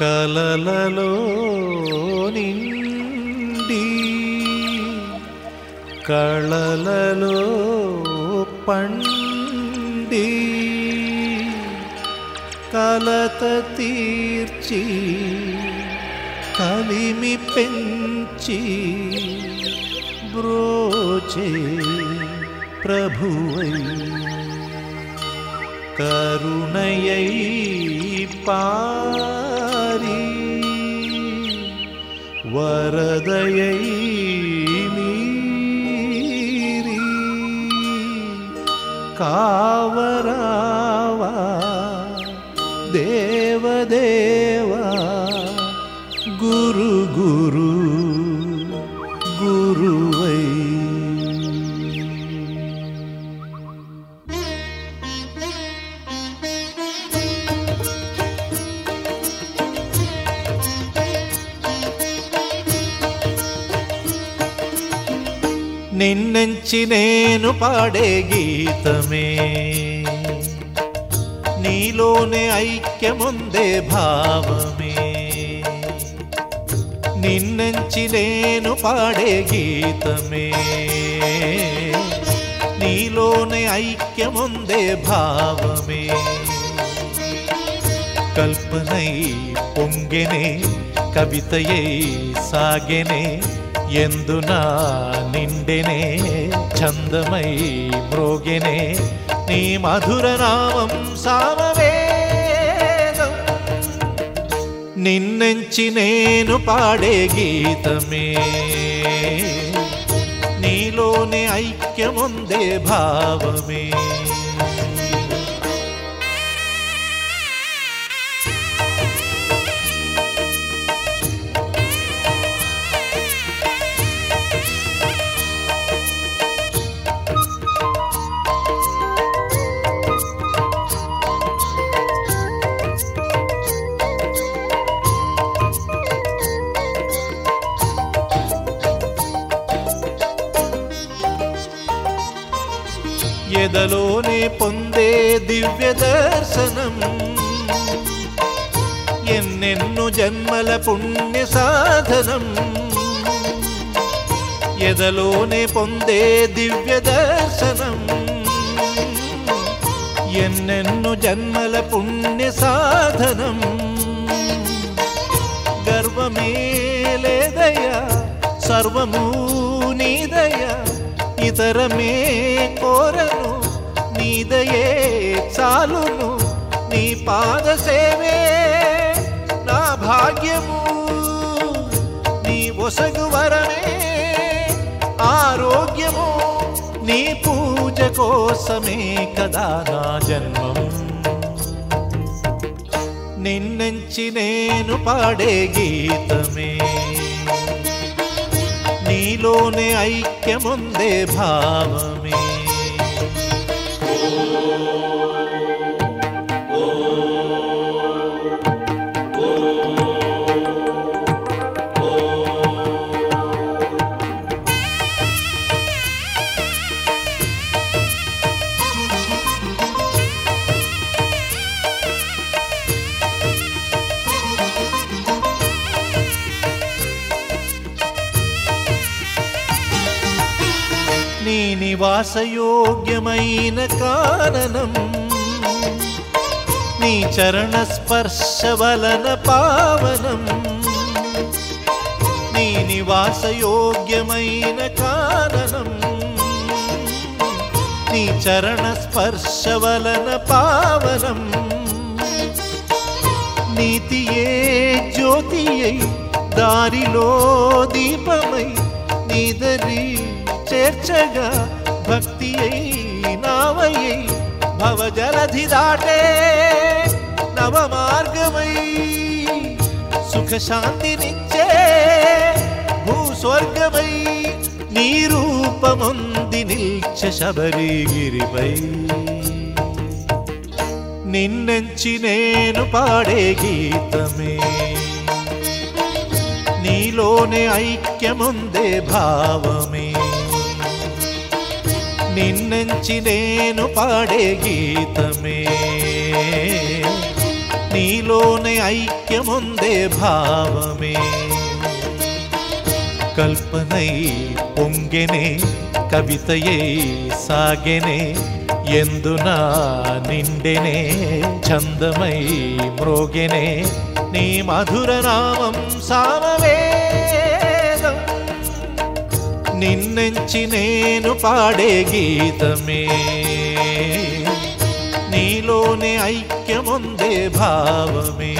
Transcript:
కలలలో నిండి కళలలో పండి కలత తీర్చి కలిమి పెంచి బ్రోచే ప్రభువై. కరుణయై పా वरदयै मी कावे నిన్నెంచి నేను పాడే గీతమే నీలోనే ఐక్యముందే భావమే నిన్నెంచి నేను పాడే గీతమే నీలోనే ఐక్యముందే భావమే కల్పనై పొంగెనే కవితయై సాగెనే ఎందునా నిండెనే చందమై మ్రోగెనే నీ మధుర నామం సామవేదం. నిన్నెంచి నేను పాడే గీతమే. నీలోనే ఐక్యముందే భావమే. పేదలోనే పొందే దివ్య దర్శనం. ఎన్నెన్ను జన్మల పుణ్య సాధనం. ఎదలోనే పొందే దివ్య దర్శనం. ఎన్నెన్ను జన్మల పుణ్య సాధనం. గర్వమే లేదయ్యా సర్వమూ నీదయ్యా ఇతరమే కోరను నీదయే చాలును నీ పాద సేవే నా భాగ్యము. నీ ఒసగు వరమే ఆరోగ్యము నీ పూజ కోసమే కదా నా జన్మం. నిన్నంచి నేను పాడే గీతమే. నీలోనే ఐక్యముందే భావమే నీ నివాసయోగ్యమైన కారణం నీ చరణ స్పర్శ వలన పావనం నీ నివాసయోగ్యమైన కారణం నీ చరణ స్పర్శ వలన పావనం నీతియే జ్యోతి అయి దారిలో దీపమై నీదరి చేర్చగా భక్తి అయి నావయ్యై భవజలధి దాటే నవ మార్గమై సుఖశాంతినిచ్చే భూస్వర్గమై నీ రూపముంది నిల్చ శబరిగిరిపై. నిన్నెంచి నేను పాడే గీతమే. నీలోనే ఐక్యముందే భావమే. నిన్నెంచి నేను పాడే గీతమే. నీలో నీలోనే ఐక్యముందే భావమే. కల్పనై పొంగెనే కవితయై సాగెనే ఎందునా నిండెనే చందమై మ్రోగెనే నీ మధుర నామం సామవేదం నిన్నెంచి నేను పాడే గీతమే. నీలోనే ఐక్యముందే భావమే.